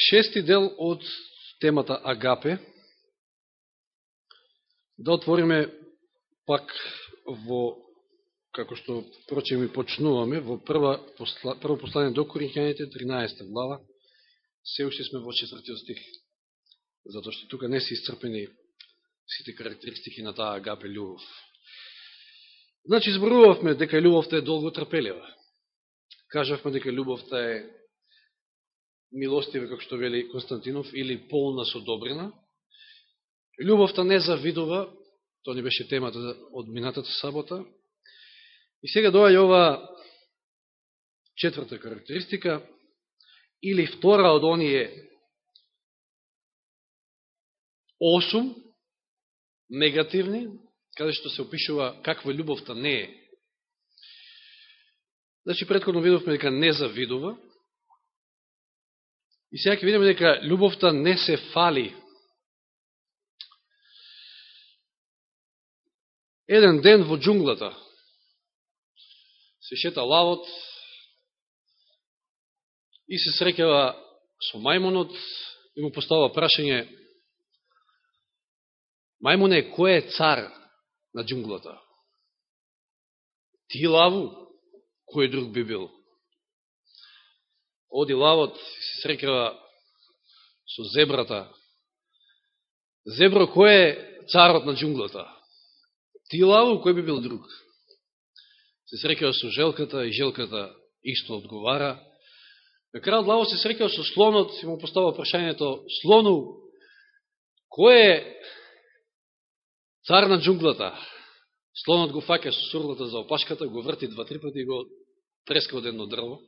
Шести дел од темата Агапе. Да отвориме пак во, како што прочем и почнуваме, во прва, прво послание до Коринќаните, 13 глава. Се уште сме во четвртиот стих, затоа што тука не се исцрпени сите карактеристики на таа Агапе љубов. Значи, зборувавме дека љубовта е долго трпелива. Кажавме дека љубовта е Милостиве како што вели Константинов, или полна со добрина. Љубовта не завидува, тоа не беше темата од минатата сабота. И сега доаѓа ова четврта карактеристика, или втора од оние осум негативни, каде што се опишува каква љубовта не е. Значи, предходно видовме дека не завидува, И сега ќе видиме дека љубовта не се фали. Еден ден во джунглата се шета лавот и се среќава со мајмонот и му поставува прашање Мајмоне, кој е цар на джунглата? Ти лаву? Кој друг би бил? Оди лавот се срекава со зебрата. Зебро, кој е царот на джунглата? Ти лаво, кој би бил друг? Се срекава со желката и желката исто одговара. На крајот лаво се срекава со слонот и му постава прашањето слону, кој е цар на джунглата? Слонот го фаќа со сурлата за опашката, го врти два-три пати и го треска од едно дрво.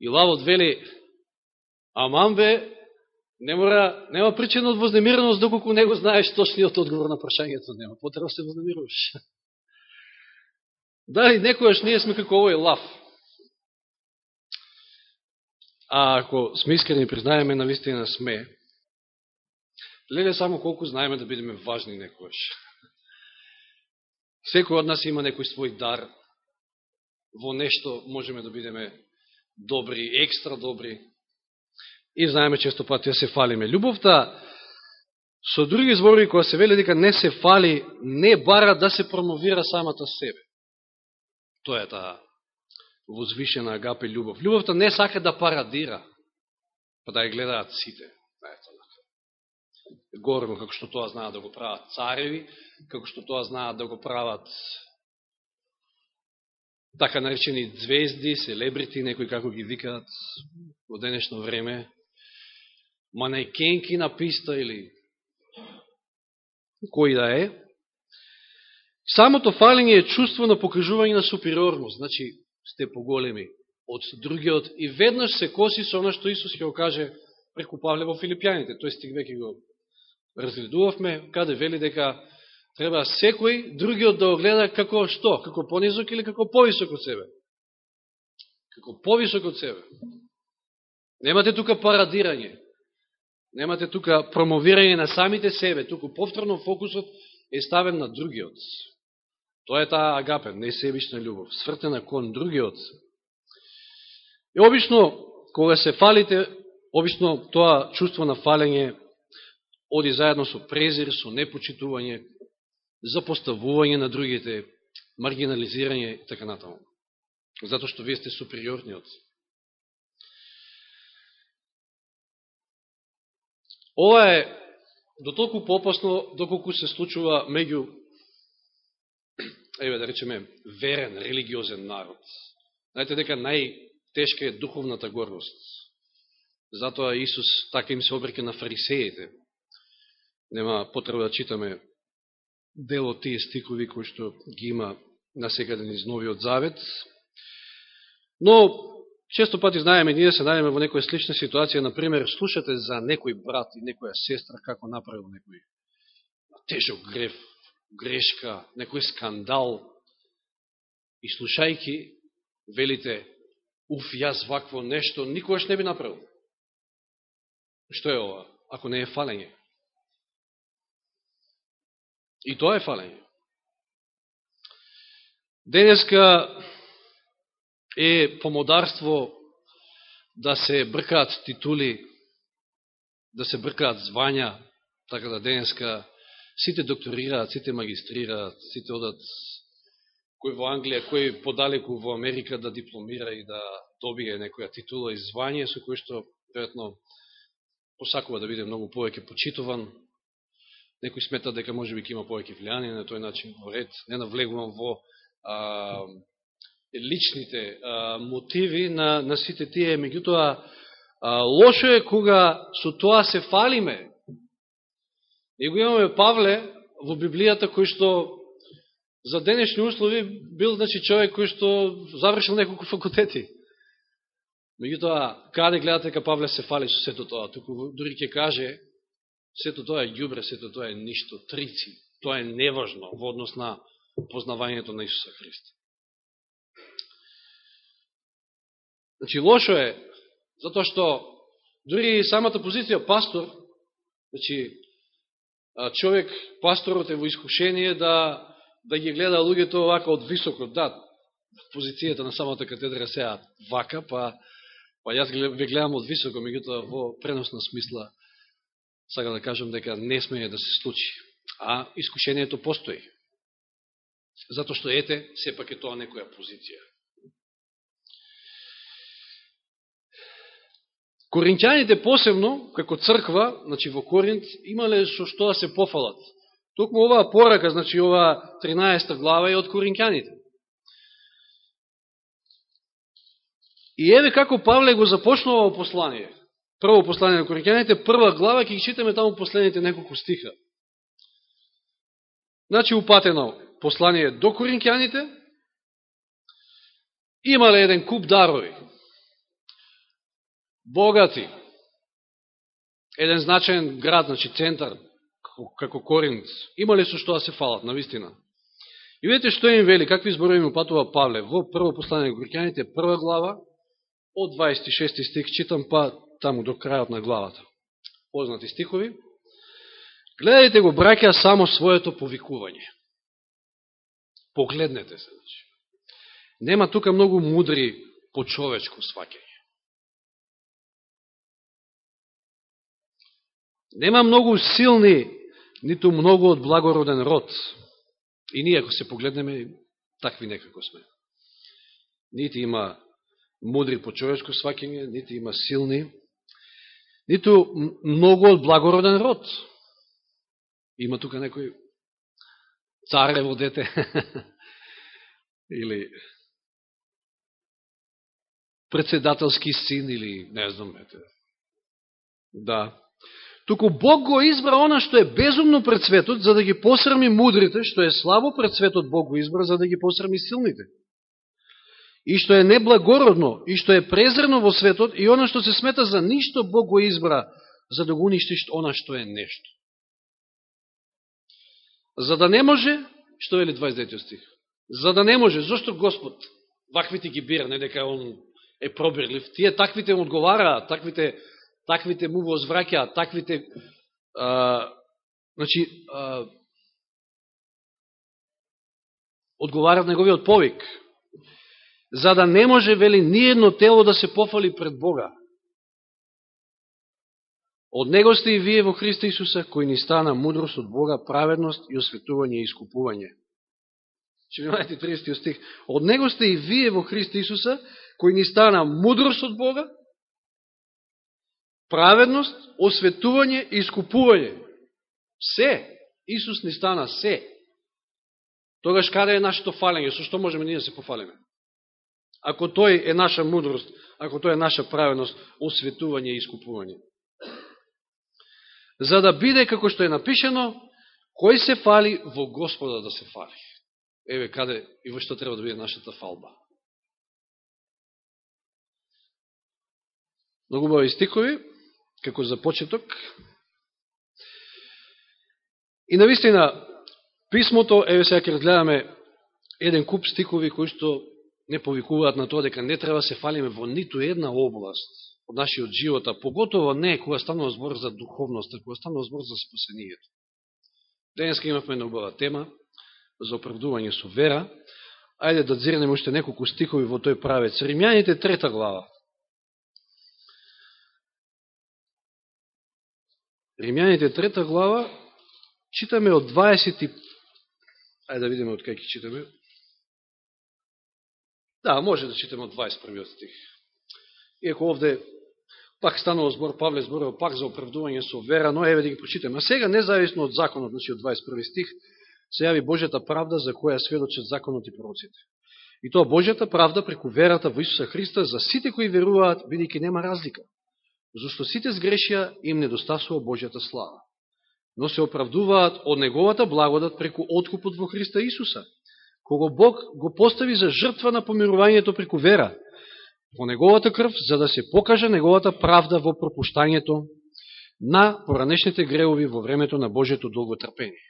И лавот вели, амам бе, не мора, нема причина од вознемиреност, доколку не го знаеш точниот одговор на прашањето, нема потреба да се вознемируваш. Дали некојаш ние сме како овој лав. А ако сме искрени признаеме, на вистина сме, леле само колку знаеме да бидеме важни некојаш. Секој од нас има некој свој дар, во нешто можеме да бидеме добри, екстра добри. И знаеме често пати да се фалиме. Любовта, со други зборови, која се вели дека не се фали, не бара да се промовира самата себе. Тоа е таа возвишена агапе љубов. Љубовта не сака да парадира, па да ја гледаат сите. Горно, како што тоа знаат да го прават цареви, како што тоа знаат да го прават така наречени звезди, селебрити, некои како ги викаат во денешно време, манекенки на писта или кој да е. Самото фалење е чувство на покажување на супериорност, значи сте поголеми од другиот и веднаш се коси со оно што Исус ќе го каже преку Павле во Филипјаните. Тој стиг веќе го разгледувавме, каде вели дека Треба секој другиот да огледа како што? Како понизок или како повисок од себе? Како повисок од себе. Немате тука парадирање. Немате тука промовирање на самите себе. Туку повторно фокусот е ставен на другиот. Тоа е таа агапен, не себична љубов, свртена кон другиот. И обично, кога се фалите, обично тоа чувство на фалење оди заедно со презир, со непочитување, за поставување на другите, маргинализирање и така натаму. Зато што вие сте супериорниот. Ова е до толку попасно, доколку се случува меѓу, еве да речеме, верен, религиозен народ. Знаете дека најтешка е духовната горност. Затоа Исус така им се обрека на фарисеите. Нема потреба да читаме дел од тие стикови кои што ги има насекаден да из Новиот Завет. Но, често пати знаеме, ние се најдеме во некоја слична ситуација, например, слушате за некој брат и некоја сестра како направил некој тежок греф, грешка, некој скандал, и слушајки, велите, уф, јас вакво нешто, никогаш не би направил. Што е ова, ако не е фалење? И тоа е фалење. Денеска е помодарство да се бркаат титули, да се бркаат звања, така да денеска сите докторираат, сите магистрираат, сите одат кој во Англија, кој подалеку во Америка да дипломира и да добие некоја титула и звање, со кој што, веројатно посакува да биде многу повеќе почитуван. Некој смета дека може би има повеќе влијание на тој начин во ред. Не навлегувам во а, личните а, мотиви на, на сите тие. Меѓутоа, лошо е кога со тоа се фалиме. И го имаме Павле во Библијата кој што за денешни услови бил значи човек кој што завршил неколку факултети. Меѓутоа, каде гледате дека Павле се фали со сето тоа? Туку дури ќе каже, сето тоа е ѓубре, сето тоа е ништо, трици. Тоа е неважно во однос на познавањето на Исуса Христа. Значи, лошо е, затоа што дури самата позиција пастор, значи, човек, пасторот е во искушение да да ги гледа луѓето вака од високо, да, позицијата на самата катедра сеа вака, па, па јас ве гледам од високо, меѓутоа во преносна смисла, сакам да кажам дека не смее да се случи. А искушението постои. Зато што ете, сепак е тоа некоја позиција. Коринќаните посебно, како црква, значи во Коринт, имале со што да се пофалат. Токму оваа порака, значи оваа 13 глава е од Коринќаните. И еве како Павле го започнува во послание. Прво послание на Коринќаните, прва глава, ќе ги читаме таму последните неколку стиха. Значи, упатено послание до Коринќаните, имале еден куп дарови, богати, еден значаен град, значи центар, како Коринт, имале со што да се фалат, на вистина. И видите што им вели, какви зборови му патува Павле во прво послание на Коринќаните, прва глава, од 26 стих читам, па таму до крајот на главата. Познати стихови. Гледајте го, браќа, само своето повикување. Погледнете се, значи. Нема тука многу мудри по човечко сваќање. Нема многу силни ниту многу од благороден род. И ние, ако се погледнеме, такви некако сме. Нити има мудри по човечко сваќање, нити има силни, ниту многу од благороден род. Има тука некој царево дете, или председателски син, или не знам, ете. Да, Туку Бог го избра она што е безумно пред светот, за да ги посрами мудрите, што е слабо пред светот Бог го избра, за да ги посрами силните. И што е неблагородно, и што е презрено во светот, и она што се смета за ништо Бог го избра, за да го уништиш она што е нешто. За да не може, што вели 29 стих? За да не може, зашто Господ ваквите ги бира, не дека он е пробирлив, тие таквите му одговараат, таквите таквите му возвраќаат, таквите а, значи а, одговарат неговиот повик, за да не може, вели, ниедно тело да се пофали пред Бога. Од Него сте и вие во Христа Исуса, кој ни стана мудрост од Бога, праведност и осветување и искупување. Че внимајте 30 стих. Од Него сте и вие во Христа Исуса, кој ни стана мудрост од Бога, праведност, осветување и искупување. Се. Исус ни стана се. Тогаш каде е нашето фалење? Со што можеме ние да се пофалиме? Ако тој е наша мудрост, ако тој е наша праведност, осветување и искупување. За да биде, како што е напишено, кој се фали во Господа да се фали. Еве каде и во што треба да биде нашата фалба. Многу бави стикови како за почеток. И навистина, писмото, еве сега ќе разгледаме еден куп стикови кои што не повикуваат на тоа дека не треба се фалиме во ниту една област од нашиот живота, поготово не кога станува збор за духовност, кога станува збор за спасението. Денеска имавме една убава тема за оправдување со вера. Ајде да дзирнеме уште неколку стихови во тој правец. Римјаните трета глава. Римјаните трета глава читаме од 20 Ајде да видиме од кај ќе читаме. Да, може да читаме од 21 стих. Иако овде пак станува збор, Павле зборува пак за оправдување со вера, но еве да ги прочитаме. А сега, независно од законот, значи од 21 стих, се јави Божјата правда за која сведочат законот и пророците. И тоа Божјата правда преку верата во Исуса Христа за сите кои веруваат, бидејќи нема разлика. Зошто сите сгрешија им недостасува Божјата слава. Но се оправдуваат од Неговата благодат преку откупот во Христа Исуса, кого Бог го постави за жртва на помирувањето преку вера, во Неговата крв, за да се покаже Неговата правда во пропуштањето на поранешните греови во времето на Божието долго трпение.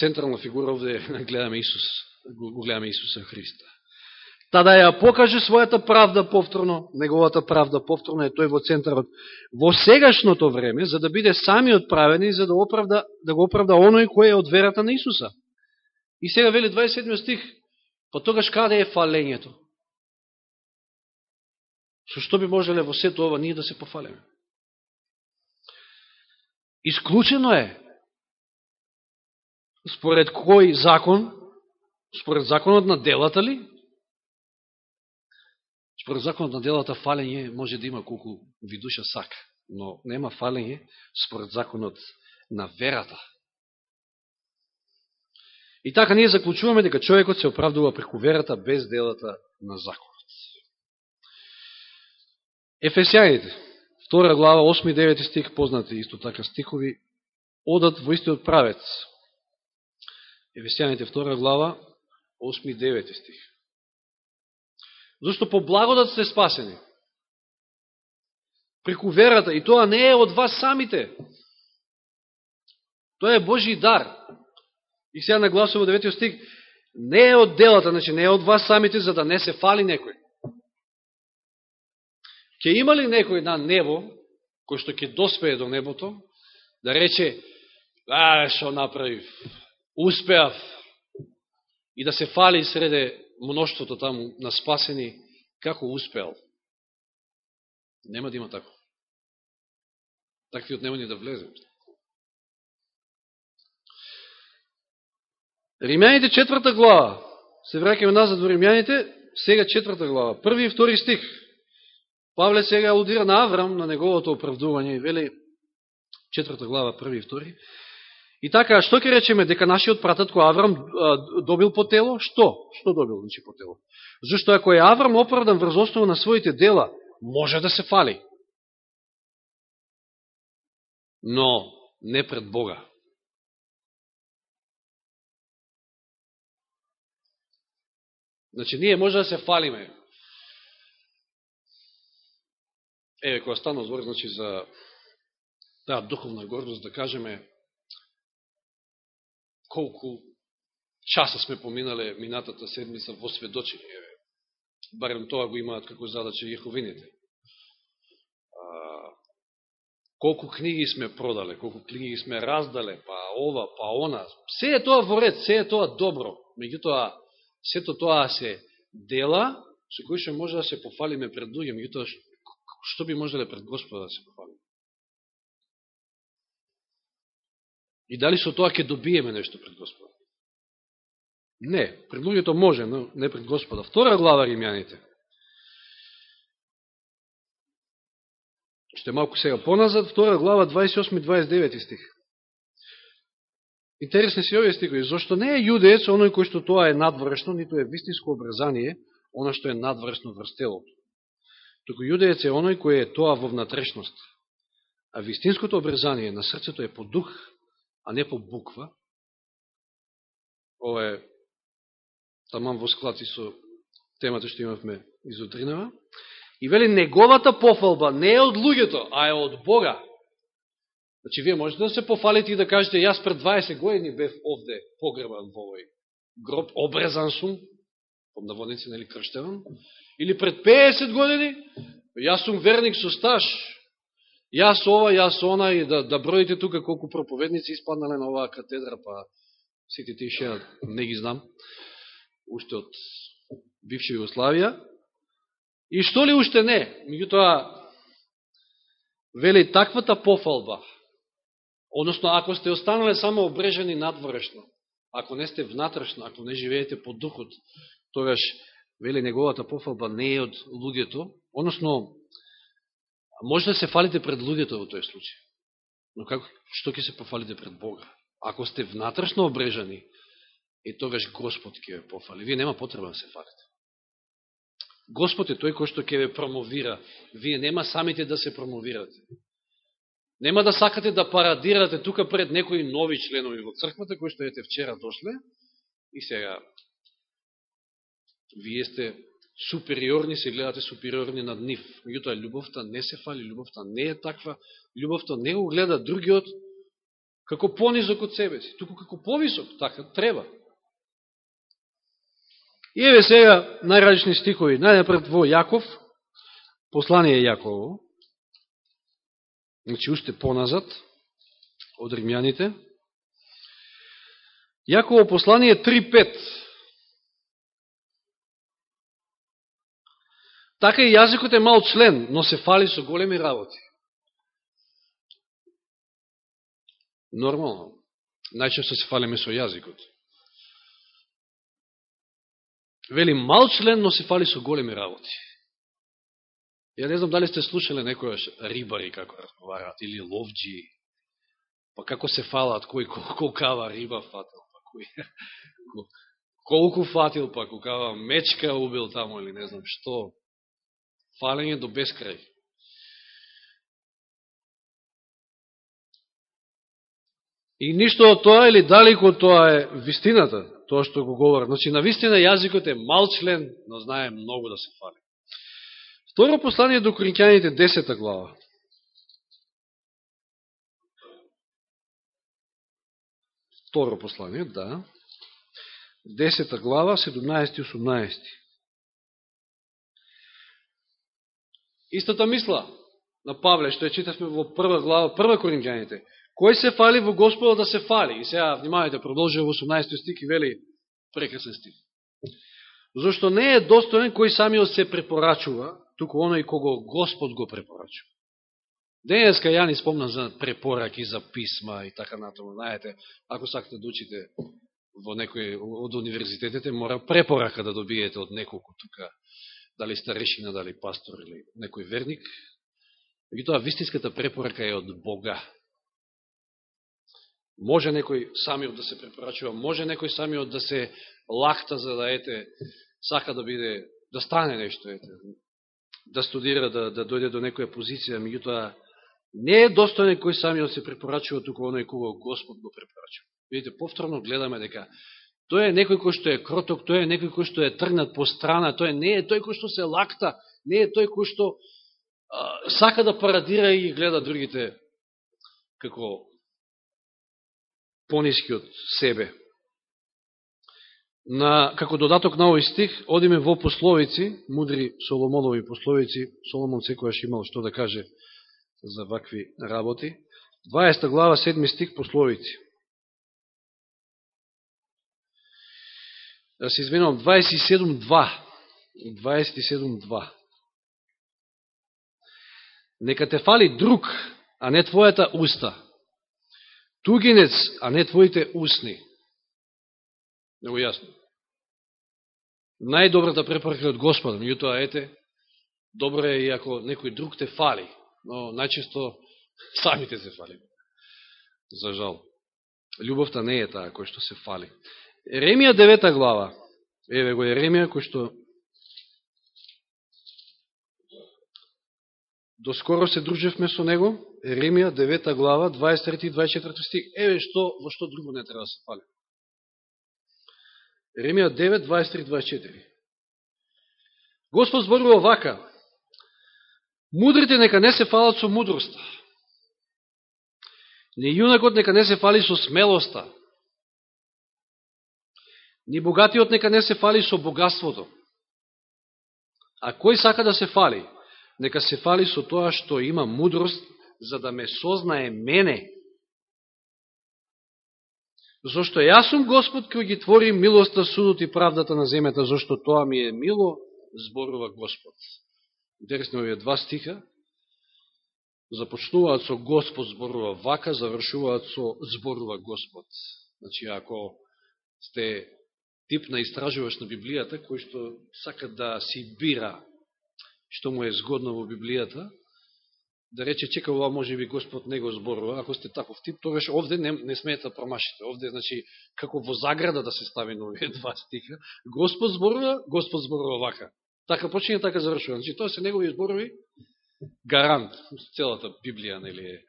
Централна фигура овде гледаме Исус, го гледаме Исуса Христа. Та да ја покаже својата правда повторно, неговата правда повторно е тој во центарот во сегашното време, за да биде сами и за да, оправда, да го оправда оној кој е од верата на Исуса. И сега вели 27 стих, По тогаш каде е фалењето? Со што би можеле во сето ова ние да се пофалеме? Исклучено е според кој закон? Според законот на делата ли? Според законот на делата фалење може да има колку ви душа сака, но нема фалење според законот на верата. И така ние заклучуваме дека човекот се оправдува преку верата без делата на законот. Ефесијаните, втора глава, 8 и 9 стих, познати исто така стихови, одат во истиот правец. Ефесијаните, втора глава, 8 и 9 стих. Зошто по благодат сте спасени. Преку верата, и тоа не е од вас самите. Тоа е Божи дар. И сега нагласува 9 стих, не е од делата, значи не е од вас самите, за да не се фали некој. Ке има ли некој на небо, кој што ќе доспее до небото, да рече, а, шо направив, успеав, и да се фали среде мноштвото таму на спасени, како успеал. Нема да има тако. Таквиот нема ни да влезе. Римјаните четврта глава. Се враќаме назад во Римјаните, сега четврта глава. Први и втори стих. Павле сега алудира на Аврам, на неговото оправдување и вели четврта глава, први и втори. И така, што ќе речеме дека нашиот пратат кој Аврам добил по тело? Што? Што добил значи по тело? Зашто ако е Аврам оправдан врз основа на своите дела, може да се фали. Но не пред Бога. Значи, ние може да се фалиме. Еве, која стана збор, значи, за таа духовна гордост, да кажеме колку часа сме поминале минатата седмица во сведочење. Барем тоа го имаат како задача јеховините. колку книги сме продале, колку книги сме раздале, па ова, па она. Се е тоа во ред, се е тоа добро. Меѓутоа, сето тоа се дела со кои што може да се пофалиме пред луѓе, меѓутоа што би можеле пред Господа да се пофалиме? И дали со тоа ќе добиеме нешто пред Господа? Не, пред луѓето може, но не пред Господа. Втора глава Римјаните. Ще малку сега поназад, втора глава 28-29 стих. Интересни се овие стихови, зашто не е јудеец оној кој што тоа е надвршно, ниту е вистинско образание, оно што е надвршно врз телото. Току јудеец е оној кој е тоа во внатрешност. А вистинското обрезание на срцето е по дух, а не по буква. Ова е тамам во склад со темата што имавме изутринава. И вели, неговата пофалба не е од луѓето, а е од Бога. Значи, вие можете да се пофалите и да кажете, јас пред 20 години бев овде погребан во овој гроб, обрезан сум, под наводници, нели, крштеван, или пред 50 години, јас сум верник со стаж, јас ова, јас она, и да, да броите тука колку проповедници испаднале на оваа катедра, па сите тие ше, не ги знам, уште од бивша Југославија. И што ли уште не? Меѓутоа, вели таквата пофалба, односно ако сте останале само обрежени надворешно, ако не сте внатрешно, ако не живеете по духот, тогаш, вели, неговата пофалба не е од луѓето, односно, може да се фалите пред луѓето во тој случај. Но како, што ќе се пофалите пред Бога? Ако сте внатрешно обрежани, и тогаш Господ ќе ве пофали. Вие нема потреба да се фалите. Господ е тој кој што ќе ве промовира. Вие нема самите да се промовирате. Нема да сакате да парадирате тука пред некои нови членови во црквата, кои што ете вчера дошле, и сега вие сте супериорни, се гледате супериорни над нив. Меѓутоа, љубовта не се фали, љубовта не е таква, љубовта не го гледа другиот како понизок од себе си, туку како повисок, така треба. И еве сега најразлични стихови. Најнапред во Јаков, послание Јаково, значи уште поназад од римјаните. Јаково послание 3.5. Така и јазикот е мал член, но се фали со големи работи. Нормално. Најчесто се фалиме со јазикот. Вели, мал член, но се фали со големи работи. Ја не знам дали сте слушале некојаш рибари како разговараат, или ловджи, па како се фалат, кој колкава риба фатил, па кој колку фатил, па колкава мечка убил таму, или не знам што фалење до бескрај. И ништо од тоа или далеко од тоа е вистината, тоа што го говора. Значи, на вистина јазикот е мал член, но знае многу да се фали. Второ послание до Коринќаните, 10 глава. Второ послание, да. 10 глава, 17 и 18. Истата мисла на Павле, што ја читавме во прва глава, прва Коринќаните. Кој се фали во Господа да се фали? И сега, внимавајте продолжува во 18 стих и вели прекрасен стих. Зошто не е достоен кој самиот се препорачува, туку оној кого Господ го препорачува. Денеска ја ни спомнам за препораки, за писма и така натаму. Знаете, ако сакате да учите во некој од универзитетите, мора препорака да добиете од неколку тука дали старешина, дали пастор или некој верник. тоа вистинската препорака е од Бога. Може некој самиот да се препорачува, може некој самиот да се лахта за да ете, сака да биде, да стане нешто, ете, да студира, да, да дојде до некоја позиција, меѓутоа не е достоен кој самиот се препорачува, туку оној кога Господ го препорачува. Видите, повторно гледаме дека Тој е некој кој што е кроток, тој е некој кој што е тргнат по страна, тој не е тој кој што се лакта, не е тој кој што а, сака да парадира и гледа другите како пониски од себе. На, како додаток на овој стих, одиме во пословици, мудри Соломонови пословици, Соломон секојаш имал што да каже за вакви работи. 20 глава, 7 стих, пословици. Да се извинувам, 27.2. 27.2. Нека те фали друг, а не твојата уста. Тугинец, а не твоите усни. Много јасно. Најдобрата препорка од Господа, меѓутоа ете, добро е и ако некој друг те фали, но најчесто самите се фали. За жал. Любовта не е таа кој што се фали. Еремија 9 глава. Еве го Еремија кој што доскоро се дружевме со него. Еремија 9 глава 23 и 24 стих. Еве што во што друго не треба да се фали. Еремија 9 23 24. Господ зборува вака: Мудрите нека не се фалат со мудроста. Не јунакот нека не се фали со смелоста Ни богатиот нека не се фали со богатството. А кој сака да се фали? Нека се фали со тоа што има мудрост, за да ме сознае мене. Зошто јас сум Господ кој ги твори милоста, судот и правдата на земјата, зошто тоа ми е мило, зборува Господ. Интересно овие два стиха. започнуваат со Господ зборува вака, завршуваат со зборува Господ. Значи, ако сте тип на истражуваш на Библијата, кој што сака да си бира што му е згодно во Библијата, да рече, чека, ова може би Господ не го зборува, ако сте таков тип, тогаш овде не, не смеете да промашите. Овде, значи, како во заграда да се стави на овие два стиха, Господ зборува, Господ зборува вака. Така почине, така завршува. Значи, тоа се негови зборови, гарант. Целата Библија, нели, е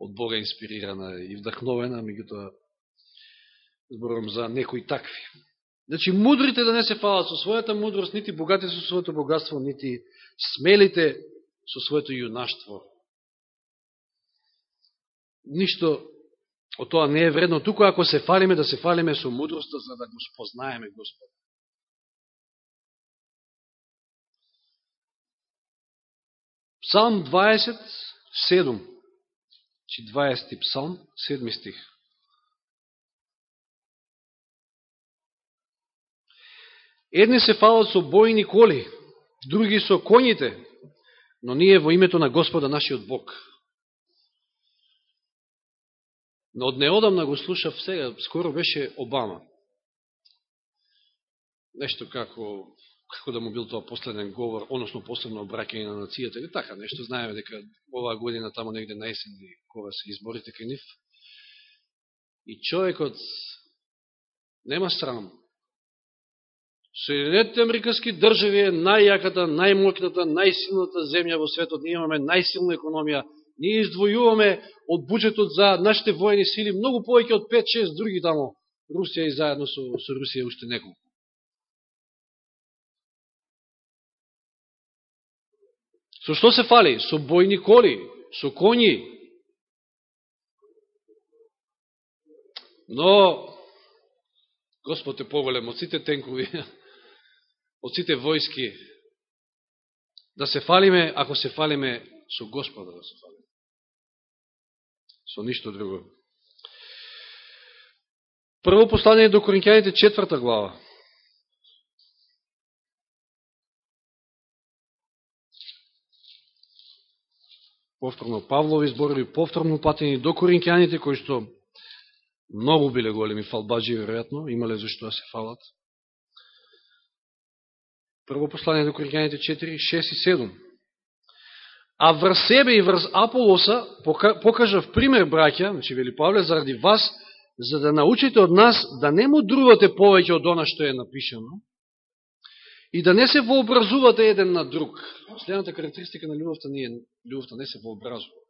од Бога инспирирана и вдахновена, меѓутоа зборувам за некои такви. Значи, мудрите да не се фалат со својата мудрост, нити богати со своето богатство, нити смелите со своето јунаштво. Ништо од тоа не е вредно. Туку ако се фалиме, да се фалиме со мудроста, за да го спознаеме Господ. Псалм 27, 20 значи, псалм, 7 стих. Едни се фалат со бојни коли, други со коњите, но ние во името на Господа нашиот Бог. Но од неодамна го слушав сега, скоро беше Обама. Нешто како, како да му бил тоа последен говор, односно последно обраќање на нацијата, или така, нешто знаеме дека оваа година тамо негде на есен, кога се изборите кај нив. И човекот нема срам Соединетите Американски држави е најјаката, најмокната, најсилната земја во светот. Ние имаме најсилна економија. Ние издвојуваме од буџетот за нашите војни сили многу повеќе од 5-6 други тамо. Русија и заедно со, со Русија уште неколку. Со што се фали? Со бојни коли, со коњи. Но, Господ е поголем од сите тенкови од сите војски, да се фалиме, ако се фалиме со Господа да се фалиме. Со ништо друго. Прво послание до Коринќаните, четврта глава. Повторно Павлови зборови, повторно патени до Коринќаните, кои што многу биле големи фалбаджи, веројатно, имале зашто да се фалат. Прво послание до Коринјаните 4, 6 и 7. А врз себе и врз Аполоса покажав пример, браќа, значи вели Павле, заради вас, за да научите од нас да не мудрувате повеќе од она што е напишано и да не се вообразувате еден на друг. Следната карактеристика на љубовта не е љубовта не се вообразува.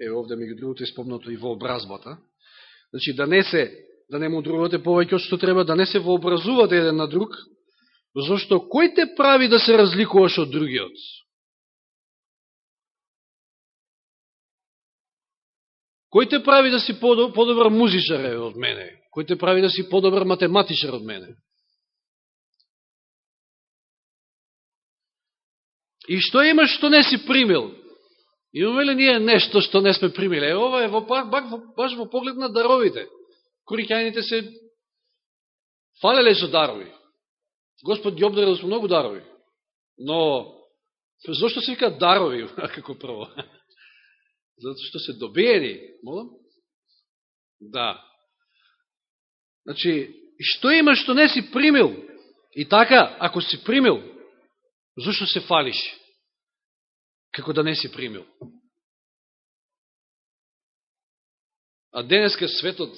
Е, овде меѓу другото е спомнато и вообразбата. Значи да не се да не мудрувате повеќе од што треба, да не се вообразувате еден на друг, Зошто кој те прави да се разликуваш од другиот? Кој те прави да си подобар музичар од мене? Кој те прави да си подобар математичар од мене? И што имаш што не си примил? Имаме ли ние нешто што не сме примили? Е, ова е во, па-, бак, баш во поглед на даровите. Корикјаните се фалеле со дарови. Господ ги обдарил да со многу дарови. Но, зашто се вика дарови, како прво? Зато што се добиени, молам? Да. Значи, што има што не си примил? И така, ако си примил, зашто се фалиш? Како да не си примил? А денеска светот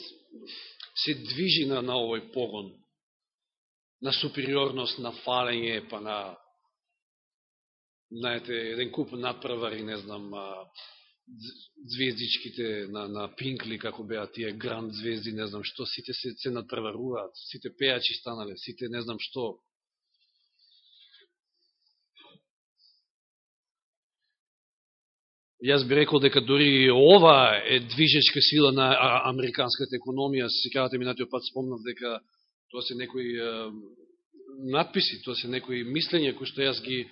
се движи на, на овој погон на супериорност, на фалење, па на знаете, еден куп надправари, не знам, звездичките на, на Пинкли, како беа тие гранд звезди, не знам што, сите се, се надпреваруваат, сите пејачи станале, сите не знам што. Јас би рекол дека дори ова е движечка сила на американската економија. Се кажате минатиот пат спомнав дека Тоа се некои надписи, тоа се некои мислења кои што јас ги,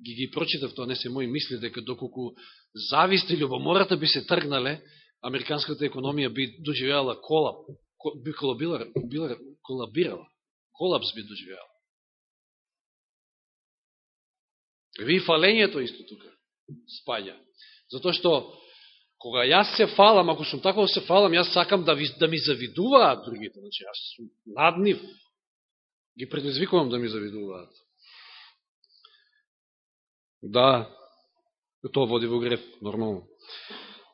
ги, ги прочитав, тоа не се мои мисли, дека доколку завист и љубомората би се тргнале, американската економија би доживеала колап, би колабила, била, колабирала, колапс би доживеала. Ви фалењето исто тука спаѓа. Затоа што, кога јас се фалам, ако сум таков да се фалам, јас сакам да, ви, да ми завидуваат другите. Значи, јас сум над нив. Ги предизвикувам да ми завидуваат. Да, тоа води во греф, нормално.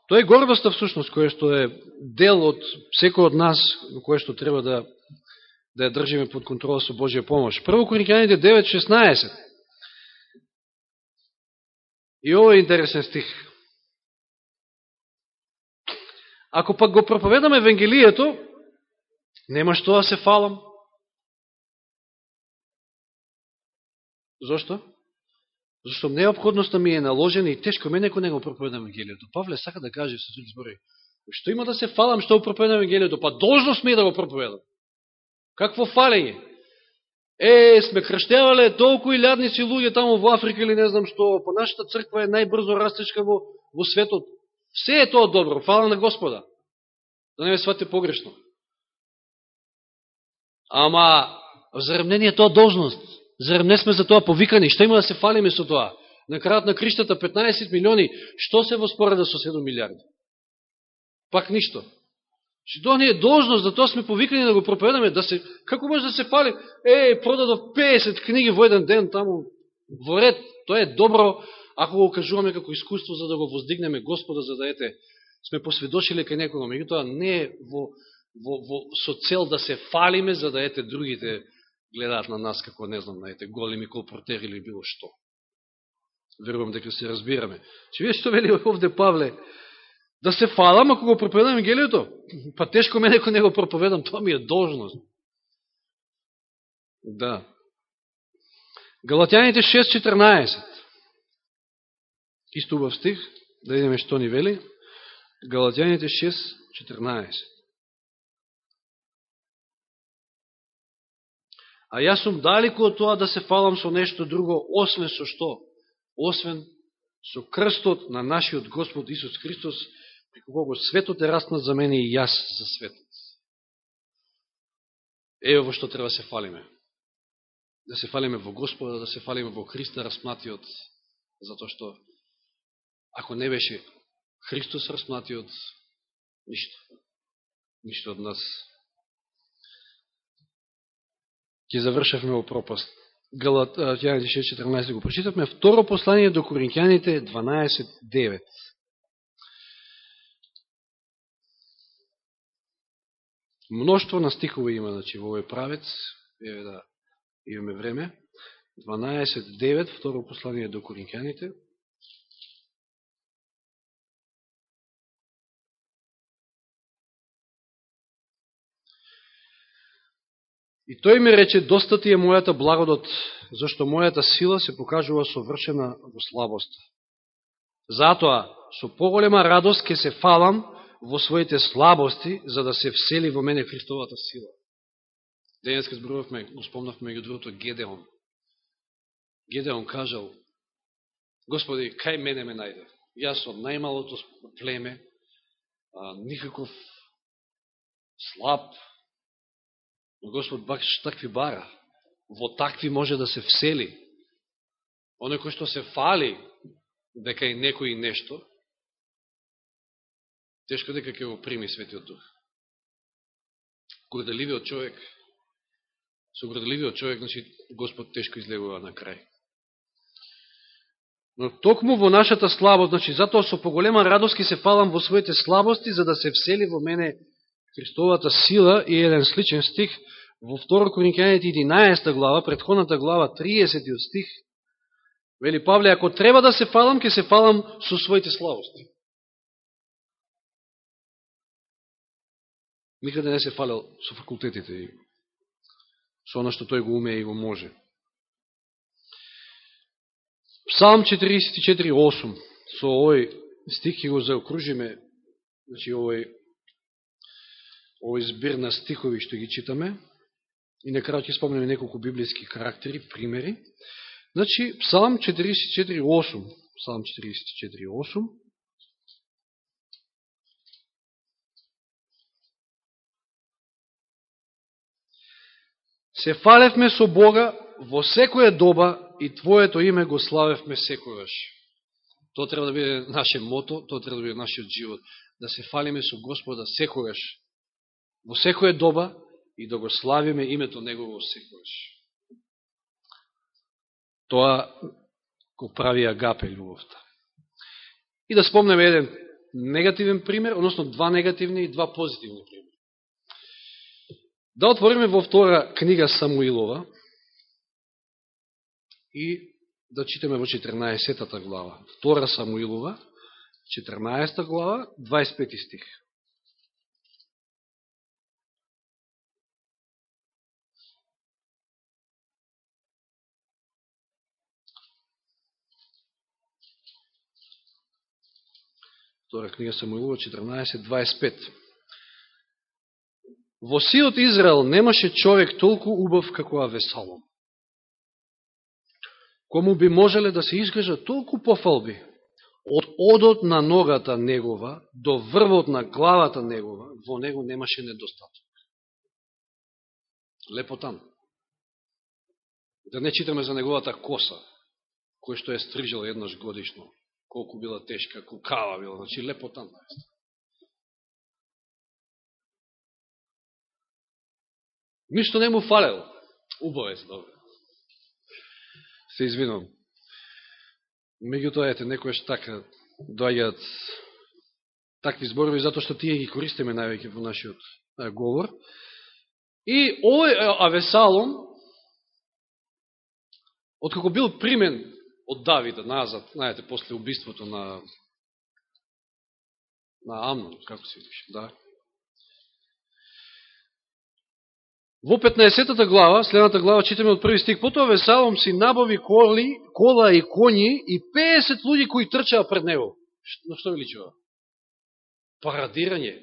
Тоа е гордоста всушност, која што е дел од секој од нас, која што треба да, да ја држиме под контрола со Божија помош. Прво Коринќаните 9.16. И ово е интересен стих. Ако пак го проповедаме Евангелието, нема што да се фалам. Зошто? Зашто необходноста ми е наложена и тешко мене некој не го проповедам Евангелието. Павле сака да каже со други збори. Што има да се фалам што го проповедам Евангелието? Па должност ми е да го проповедам. Какво фалење? Е, сме крштевале толку илјадници луѓе таму во Африка или не знам што, по нашата црква е најбрзо растечка во, во светот. Се е тоа добро, фала на Господа. Да не ме свате погрешно. Ама, зарем не е тоа должност? Зарем не сме за тоа повикани? Што има да се фалиме со тоа? На крајот на криштата 15 милиони, што се воспореда со 7 милиарди? Пак ништо. Че тоа не е должност, за тоа сме повикани да го проповедаме, да се, како може да се фали, е, продадов 50 книги во еден ден таму, во ред, тоа е добро, ако го кажуваме како искуство за да го воздигнеме Господа, за да ете, сме посведочили кај некога, меѓутоа не е во, во, во, со цел да се фалиме, за да ете другите гледаат на нас како, не знам, на ете големи колпротери или било што. Верувам дека се разбираме. Че вие што вели овде Павле, да се фалам ако го проповедам Евангелието? Па тешко мене ако не го проповедам, тоа ми е должност. Да. Галатјаните 6.14 Исто убав стих, да видиме што ни вели. Галатјаните 6.14 А јас сум далеко од тоа да се фалам со нешто друго, освен со што? Освен со крстот на нашиот Господ Исус Христос, преко кого светот е раснат за мене и јас за светот. Ево во што треба да се фалиме. Да се фалиме во Господа, да се фалиме во Христа распнатиот, затоа што ако не беше Христос распнатиот, ништо. Ништо од нас. Ке завршавме во пропаст. Галатјаните 6.14 го прочитавме. Второ послание до Коринќаните 12.9. Мноштво на стихови има значи, во овој правец. Еве да имаме време. 12.9, второ послание до Коринќаните. И тој ми рече, доста ти е мојата благодот, зашто мојата сила се покажува совршена во слабост. Затоа, со поголема радост ке се фалам во своите слабости, за да се всели во мене Христовата сила. Денеска зборувавме, го спомнавме меѓу другото Гедеон. Гедеон кажал, Господи, кај мене ме најде? Јас од најмалото племе, а, никаков слаб, Но Господ баш такви бара. Во такви може да се всели. Оне кој што се фали дека е некој нешто, тешко дека ќе го прими Светиот Дух. Горделивиот човек, со горделивиот човек, значи Господ тешко излегува на крај. Но токму во нашата слабост, значи затоа со поголема радост ки се фалам во своите слабости, за да се всели во мене Христовата сила и еден сличен стих во 2 Коринќаните 11 глава, предходната глава 30 стих, вели Павле, ако треба да се фалам, ќе се фалам со своите славости. Никаде не се фалел со факултетите и со оно што тој го умее и го може. Псалм 44.8 со овој стих ќе го заокружиме, значи овој овој збир на стихови што ги читаме, и на крај ќе спомнеме неколку библијски карактери, примери. Значи, Псалм 44.8, Псалм 44.8, Се фалевме со Бога во секоја доба и Твоето име го славевме секојаш. Тоа треба да биде наше мото, тоа треба да биде нашиот живот. Да се фалиме со Господа секогаш, во секоја доба и да го славиме името Негово секојаш. Тоа го прави агапе љубовта. И да спомнеме еден негативен пример, односно два негативни и два позитивни примери. Да отвориме во втора книга Самуилова и да читаме во 14 глава. Втора Самуилова, 14 глава, 25 стих. Втора книга Самуилова, 14.25. Во сиот Израел немаше човек толку убав како Авесалом. Кому би можеле да се изгажа толку пофалби, од одот на ногата негова до врвот на главата негова, во него немаше недостаток. Лепотан. Да не читаме за неговата коса, кој што е стрижал еднаш годишно колку била тешка, кукава била, значи лепота наеста. Ништо не му фалел. Убавец, добре. Се извинувам. Меѓутоа, ете, некојаш така доаѓаат такви зборови, затоа што тие ги користиме највеќе во нашиот говор. И овој Авесалом, откако бил примен од Давида назад, знаете, после убиството на на Амнон, како се више, да. Во 15-та глава, следната глава, читаме од први стих, потоа Весалом си набави коли, кола и коњи и 50 луѓи кои трчаа пред него. На што ви личува? Парадирање.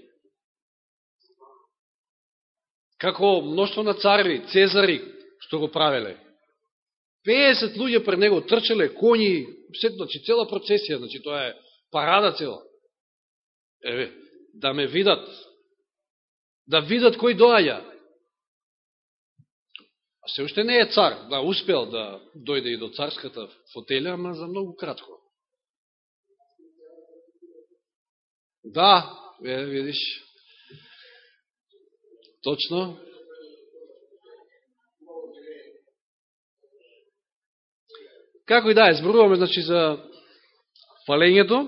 Како мноштво на цареви, цезари, што го правеле. 50 луѓе пред него трчале, коњи, значи цела процесија, значи тоа е парада цела. Еве, да ме видат, да видат кој доаѓа. А се уште не е цар, да успел да дојде и до царската фотеля, ама за многу кратко. Да, е, видиш, точно, Како и да, зборуваме значи, за фалењето.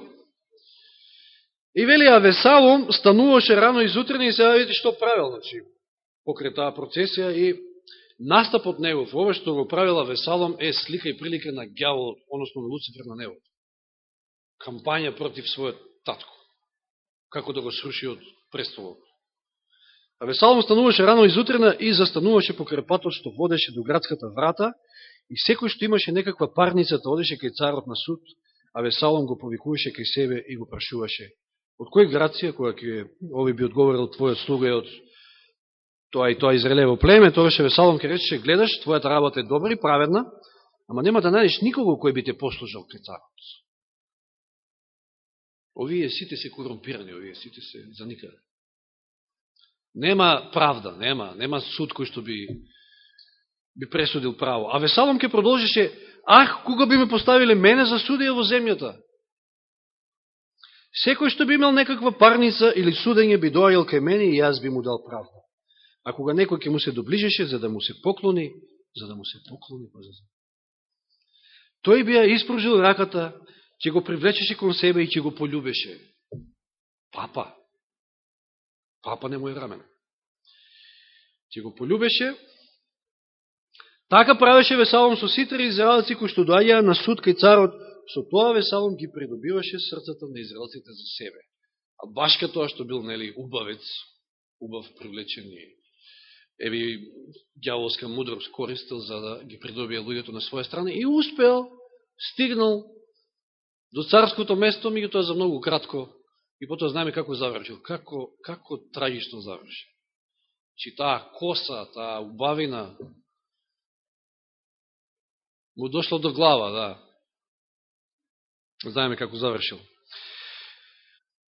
И вели Авесалом стануваше рано изутрено и сега видите што правил, значи, покрај таа процесија и настапот негов, ова што го правил Авесалом е слика и прилика на гјавол, односно на Луцифер на небото. Кампања против својот татко. Како да го сруши од престолот. Авесалом стануваше рано изутрена и застануваше покрај патот што водеше до градската врата И секој што имаше некаква парница, то одеше кај царот на суд, а Весалом го повикуваше кај себе и го прашуваше. Од кој град си, кога ќе ови би одговорил твојот слуга од тоа и тоа изрелево племе, тогаш Весалом ке речеше, гледаш, твојата работа е добра и праведна, ама нема да најдеш никого кој би те послужал кај царот. Овие сите се корумпирани, овие сите се за никаде. Нема правда, нема, нема суд кој што би би пресудил право. А Весалом ке продолжише, ах, кога би ме поставиле мене за судија во земјата? Секој што би имал некаква парница или судење би доаѓал кај мене и јас би му дал правда. А кога некој ке му се доближеше за да му се поклони, за да му се поклони, па за тој би ја испружил раката, ќе го привлечеше кон себе и ќе го полюбеше. Папа. Папа не му е рамен. Ќе го полюбеше Така правеше Весалом со сите израелци кои што доаѓаа на суд кај царот, со тоа Весалом ги придобиваше срцата на израелците за себе. А баш тоа што бил нели убавец, убав привлечен и еби дјаволска мудрост користил за да ги придобие луѓето на своја страна и успел, стигнал до царското место, тоа за многу кратко и потоа знаеме како завршил. Како, како трагично завршил. Чи таа коса, таа убавина, му дошло до глава, да. Знаеме како завршил.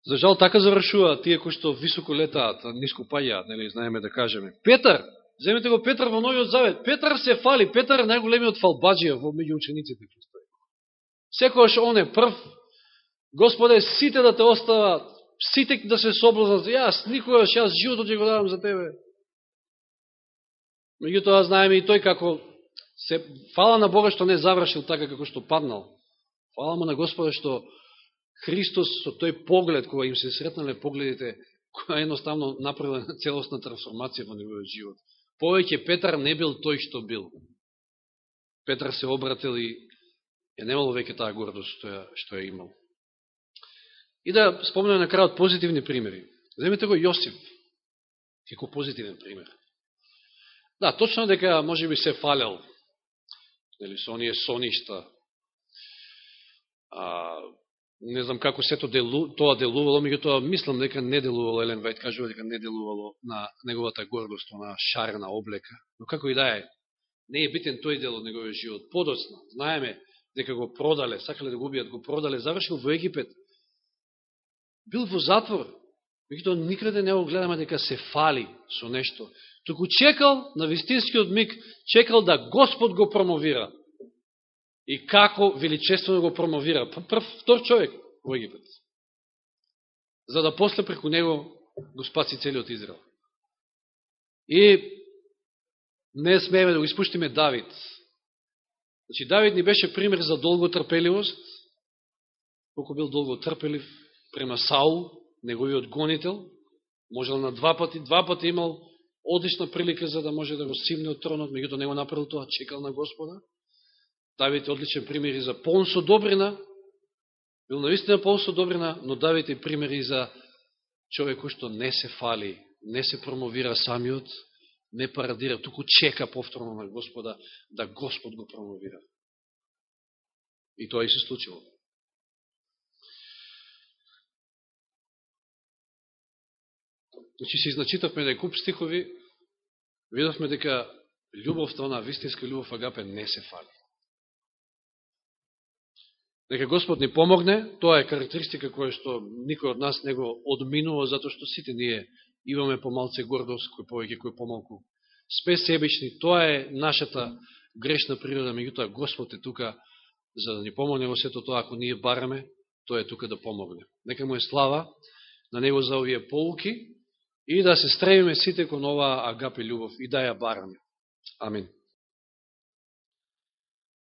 За жал така завршуваат тие кои што високо летаат, а ниско паѓаат, нели знаеме да кажеме. Петар, земете го Петар во Новиот Завет. Петар се фали, Петар е најголемиот фалбаджија во меѓу учениците. Секојаш он е прв Господе, сите да те остават, сите да се соблазнат, јас никогаш, јас животот ќе го давам за тебе. Меѓутоа, знаеме и тој како се, фала на Бога што не завршил така како што паднал. Фала му на Господа што Христос со тој поглед, кога им се сретнале погледите, која едноставно направила целосна трансформација во неговиот живот. Повеќе Петар не бил тој што бил. Петар се обратил и ја немал веќе таа гордост што ја, што ја имал. И да спомнеме на крајот позитивни примери. Земете го Јосиф, како позитивен пример. Да, точно дека може би се фалел, нели, со оние соништа, а, не знам како сето делу, тоа делувало, тоа мислам дека не делувало, Елен Вајд кажува дека не делувало на неговата гордост, на шарена облека. Но како и да е, не е битен тој дел од неговиот живот. Подоцна, знаеме дека го продале, сакале да го убијат, го продале, завршил во Египет, бил во затвор, меѓутоа никаде не го гледаме дека се фали со нешто. Току чекал на вистинскиот миг, чекал да Господ го промовира и како величествено го промовира. Прв, втор човек во Египет. За да после преку него го спаси целиот Израел. И не смееме да го испуштиме Давид. Значи, Давид ни беше пример за долготрпеливост, колко бил долготрпелив према Саул, неговиот гонител, можел на два пати, два пати имал одлична прилика за да може да го симне од тронот, меѓуто не го направил тоа, чекал на Господа. Давид е одличен пример и за полн со добрина, бил наистина полн со добрина, но Давид е пример и за човек кој што не се фали, не се промовира самиот, не парадира, туку чека повторно на Господа, да Господ го промовира. И тоа и се случило. Значи, се изначитавме да куп стихови, видовме дека љубовта, она вистинска љубов агапе не се фали. Нека Господ ни помогне, тоа е карактеристика која што никој од нас не го одминува, затоа што сите ние имаме помалце гордост, кој повеќе, кој помалку спесебични. Тоа е нашата грешна природа, меѓутоа Господ е тука за да ни помогне во сето тоа, ако ние бараме, тоа е тука да помогне. Нека му е слава на него за овие полуки и да се стремиме сите кон оваа агапе љубов и да ја бараме. Амин.